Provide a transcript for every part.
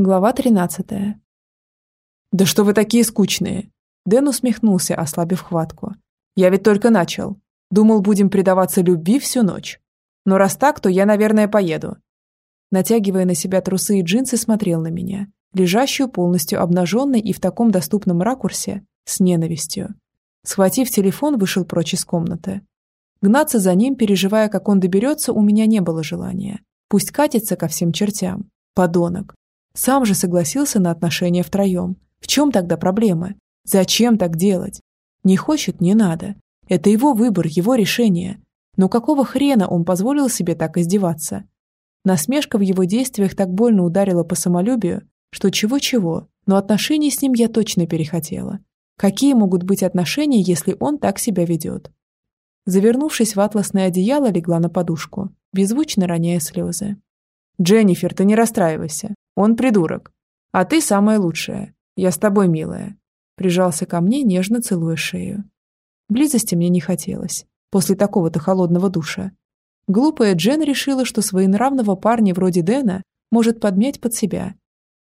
Глава 13. «Да что вы такие скучные!» Дэн усмехнулся, ослабив хватку. «Я ведь только начал. Думал, будем предаваться любви всю ночь. Но раз так, то я, наверное, поеду». Натягивая на себя трусы и джинсы, смотрел на меня, лежащую полностью обнаженной и в таком доступном ракурсе, с ненавистью. Схватив телефон, вышел прочь из комнаты. Гнаться за ним, переживая, как он доберется, у меня не было желания. Пусть катится ко всем чертям. Подонок. Сам же согласился на отношения втроем. В чем тогда проблема? Зачем так делать? Не хочет – не надо. Это его выбор, его решение. Но какого хрена он позволил себе так издеваться? Насмешка в его действиях так больно ударила по самолюбию, что чего-чего, но отношений с ним я точно перехотела. Какие могут быть отношения, если он так себя ведет? Завернувшись в атласное одеяло, легла на подушку, беззвучно роняя слезы. «Дженнифер, ты не расстраивайся. Он придурок. А ты самая лучшая. Я с тобой, милая. Прижался ко мне, нежно целуя шею. Близости мне не хотелось. После такого-то холодного душа. Глупая Джен решила, что своенравного парня вроде Дэна может подмять под себя.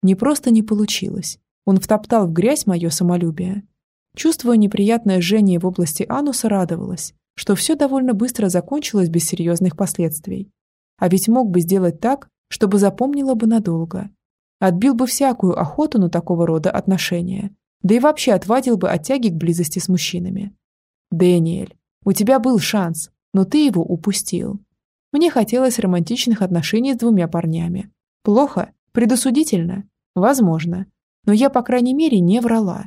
Не просто не получилось. Он втоптал в грязь мое самолюбие. Чувствуя неприятное жжение в области ануса, радовалась, что все довольно быстро закончилось без серьезных последствий. А ведь мог бы сделать так, чтобы запомнила бы надолго. Отбил бы всякую охоту на такого рода отношения. Да и вообще отвадил бы от тяги к близости с мужчинами. «Дэниэль, у тебя был шанс, но ты его упустил. Мне хотелось романтичных отношений с двумя парнями. Плохо? Предосудительно? Возможно. Но я, по крайней мере, не врала.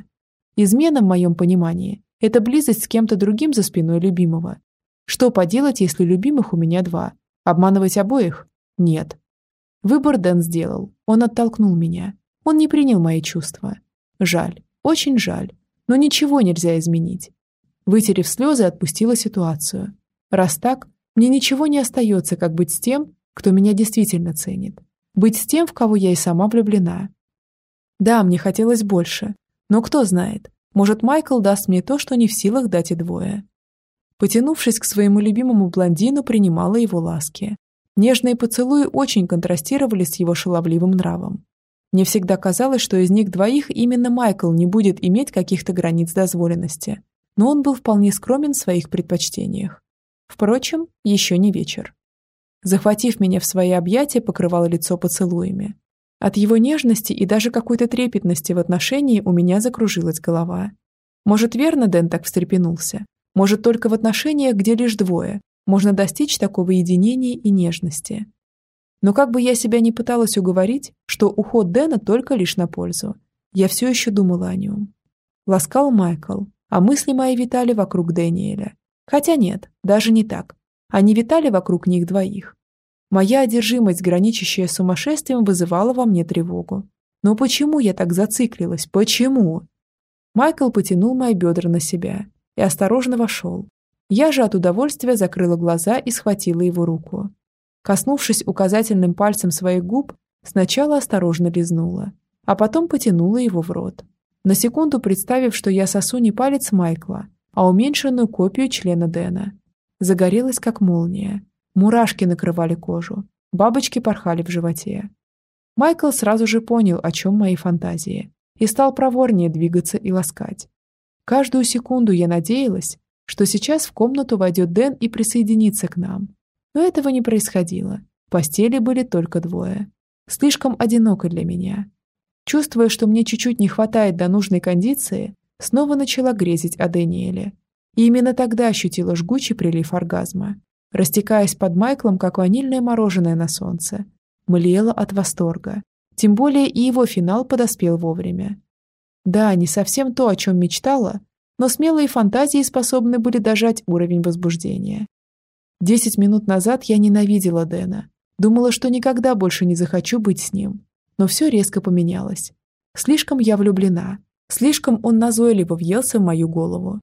Измена, в моем понимании, это близость с кем-то другим за спиной любимого. Что поделать, если любимых у меня два? Обманывать обоих? Нет. Выбор Дэн сделал. Он оттолкнул меня. Он не принял мои чувства. Жаль. Очень жаль. Но ничего нельзя изменить. Вытерев слезы, отпустила ситуацию. Раз так, мне ничего не остается, как быть с тем, кто меня действительно ценит. Быть с тем, в кого я и сама влюблена. Да, мне хотелось больше. Но кто знает, может, Майкл даст мне то, что не в силах дать и двое. Потянувшись к своему любимому блондину, принимала его ласки. Нежные поцелуи очень контрастировали с его шаловливым нравом. Мне всегда казалось, что из них двоих именно Майкл не будет иметь каких-то границ дозволенности, но он был вполне скромен в своих предпочтениях. Впрочем, еще не вечер. Захватив меня в свои объятия, покрывал лицо поцелуями. От его нежности и даже какой-то трепетности в отношении у меня закружилась голова. Может, верно Дэн так встрепенулся? Может, только в отношениях, где лишь двое, можно достичь такого единения и нежности. Но как бы я себя не пыталась уговорить, что уход Дэна только лишь на пользу, я все еще думала о нем. Ласкал Майкл, а мысли мои витали вокруг Дэниеля. Хотя нет, даже не так. Они витали вокруг них двоих. Моя одержимость, граничащая с сумасшествием, вызывала во мне тревогу. Но почему я так зациклилась? Почему? Майкл потянул мои бедра на себя и осторожно вошел, я же от удовольствия закрыла глаза и схватила его руку. Коснувшись указательным пальцем своих губ, сначала осторожно лизнула, а потом потянула его в рот. На секунду представив, что я сосу не палец Майкла, а уменьшенную копию члена Дэна. Загорелась, как молния. Мурашки накрывали кожу. Бабочки порхали в животе. Майкл сразу же понял, о чем мои фантазии, и стал проворнее двигаться и ласкать. Каждую секунду я надеялась, что сейчас в комнату войдет Дэн и присоединится к нам. Но этого не происходило. В постели были только двое. Слишком одиноко для меня. Чувствуя, что мне чуть-чуть не хватает до нужной кондиции, снова начала грезить о Дэниеле. И именно тогда ощутила жгучий прилив оргазма, растекаясь под Майклом, как ванильное мороженое на солнце. Млела от восторга. Тем более и его финал подоспел вовремя. Да, не совсем то, о чем мечтала, но смелые фантазии способны были дожать уровень возбуждения. Десять минут назад я ненавидела Дэна. Думала, что никогда больше не захочу быть с ним. Но все резко поменялось. Слишком я влюблена. Слишком он назойливо въелся в мою голову.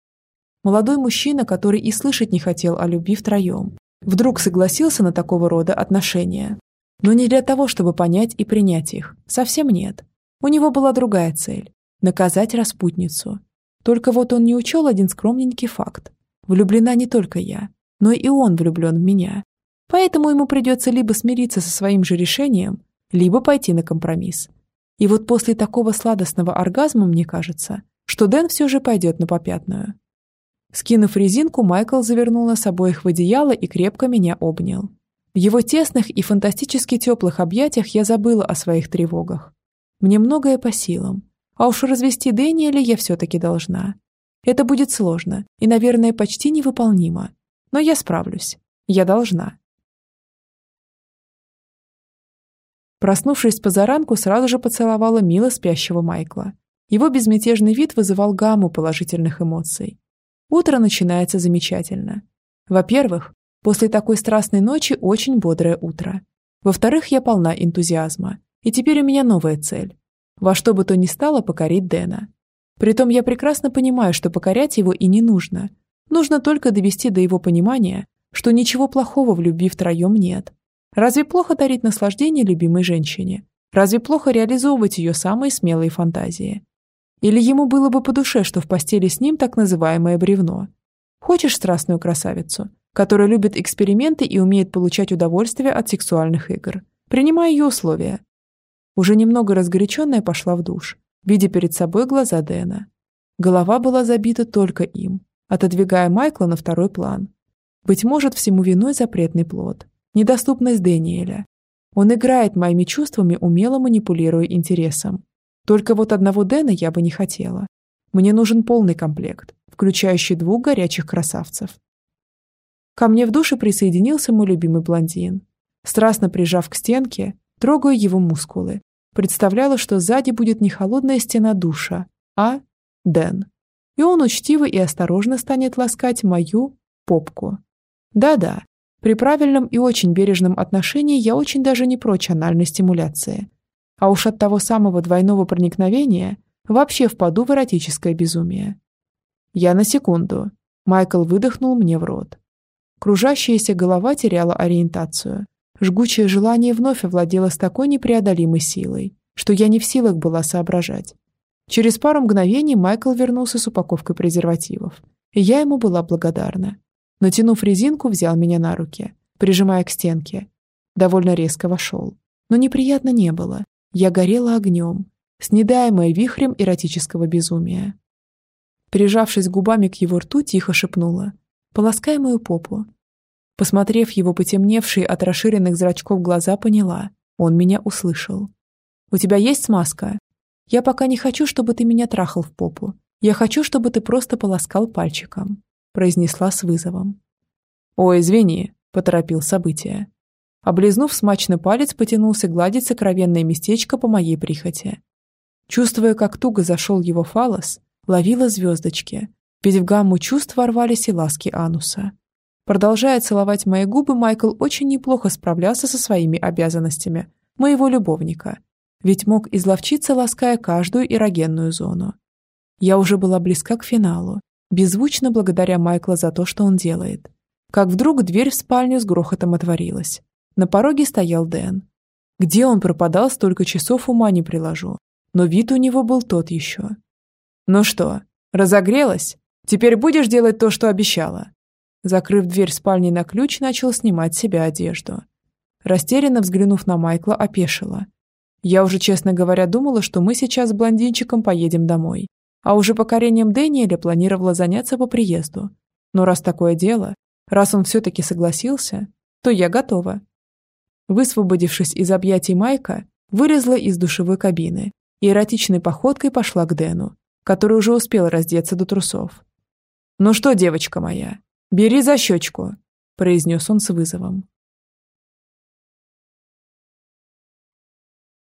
Молодой мужчина, который и слышать не хотел о любви втроем, вдруг согласился на такого рода отношения. Но не для того, чтобы понять и принять их. Совсем нет. У него была другая цель – наказать распутницу, только вот он не учел один скромненький факт. Влюблена не только я, но и он влюблен в меня. Поэтому ему придется либо смириться со своим же решением, либо пойти на компромисс. И вот после такого сладостного оргазма мне кажется, что Дэн все же пойдет на попятную. Скинув резинку, Майкл завернул нас обоих в одеяло и крепко меня обнял. В его тесных и фантастически теплых объятиях я забыла о своих тревогах. Мне многое по силам, а уж развести Дэниеля я все-таки должна. Это будет сложно и, наверное, почти невыполнимо. Но я справлюсь. Я должна. Проснувшись позаранку, сразу же поцеловала мило спящего Майкла. Его безмятежный вид вызывал гамму положительных эмоций. Утро начинается замечательно. Во-первых, после такой страстной ночи очень бодрое утро. Во-вторых, я полна энтузиазма. И теперь у меня новая цель. Во что бы то ни стало покорить Дэна. Притом я прекрасно понимаю, что покорять его и не нужно. Нужно только довести до его понимания, что ничего плохого в любви втроем нет. Разве плохо дарить наслаждение любимой женщине? Разве плохо реализовывать ее самые смелые фантазии? Или ему было бы по душе, что в постели с ним так называемое бревно? Хочешь страстную красавицу, которая любит эксперименты и умеет получать удовольствие от сексуальных игр? Принимай ее условия. Уже немного разгоряченная пошла в душ, видя перед собой глаза Дэна. Голова была забита только им, отодвигая Майкла на второй план. Быть может, всему виной запретный плод, недоступность Дэниеля. Он играет моими чувствами, умело манипулируя интересом. Только вот одного Дэна я бы не хотела. Мне нужен полный комплект, включающий двух горячих красавцев. Ко мне в душе присоединился мой любимый блондин. Страстно прижав к стенке, трогаю его мускулы, представляла, что сзади будет не холодная стена душа, а Дэн. И он учтиво и осторожно станет ласкать мою попку. Да-да, при правильном и очень бережном отношении я очень даже не прочь анальной стимуляции. А уж от того самого двойного проникновения вообще впаду в эротическое безумие. Я на секунду. Майкл выдохнул мне в рот. Кружащаяся голова теряла ориентацию. Жгучее желание вновь овладело с такой непреодолимой силой, что я не в силах была соображать. Через пару мгновений Майкл вернулся с упаковкой презервативов, и я ему была благодарна. Натянув резинку, взял меня на руки, прижимая к стенке. Довольно резко вошел. Но неприятно не было. Я горела огнем, снедаемая вихрем эротического безумия. Прижавшись губами к его рту, тихо шепнула. «Полоскай мою попу. Посмотрев его потемневшие от расширенных зрачков глаза, поняла. Он меня услышал. «У тебя есть смазка? Я пока не хочу, чтобы ты меня трахал в попу. Я хочу, чтобы ты просто полоскал пальчиком», произнесла с вызовом. «Ой, извини», — поторопил событие. Облизнув смачный палец, потянулся гладить сокровенное местечко по моей прихоти. Чувствуя, как туго зашел его фалос, ловила звездочки, ведь в гамму чувств ворвались и ласки ануса. Продолжая целовать мои губы, Майкл очень неплохо справлялся со своими обязанностями моего любовника, ведь мог изловчиться, лаская каждую эрогенную зону. Я уже была близка к финалу, беззвучно благодаря Майкла за то, что он делает. Как вдруг дверь в спальню с грохотом отворилась. На пороге стоял Дэн. Где он пропадал столько часов, ума не приложу. Но вид у него был тот еще. «Ну что, разогрелась? Теперь будешь делать то, что обещала?» Закрыв дверь спальни на ключ, начал снимать с себя одежду. Растерянно взглянув на Майкла, опешила. Я уже, честно говоря, думала, что мы сейчас с блондинчиком поедем домой. А уже покорением Дэниеля планировала заняться по приезду. Но раз такое дело, раз он все-таки согласился, то я готова. Высвободившись из объятий Майка, вылезла из душевой кабины и эротичной походкой пошла к Дэну, который уже успел раздеться до трусов. «Ну что, девочка моя, «Бери за щечку», – произнес он с вызовом.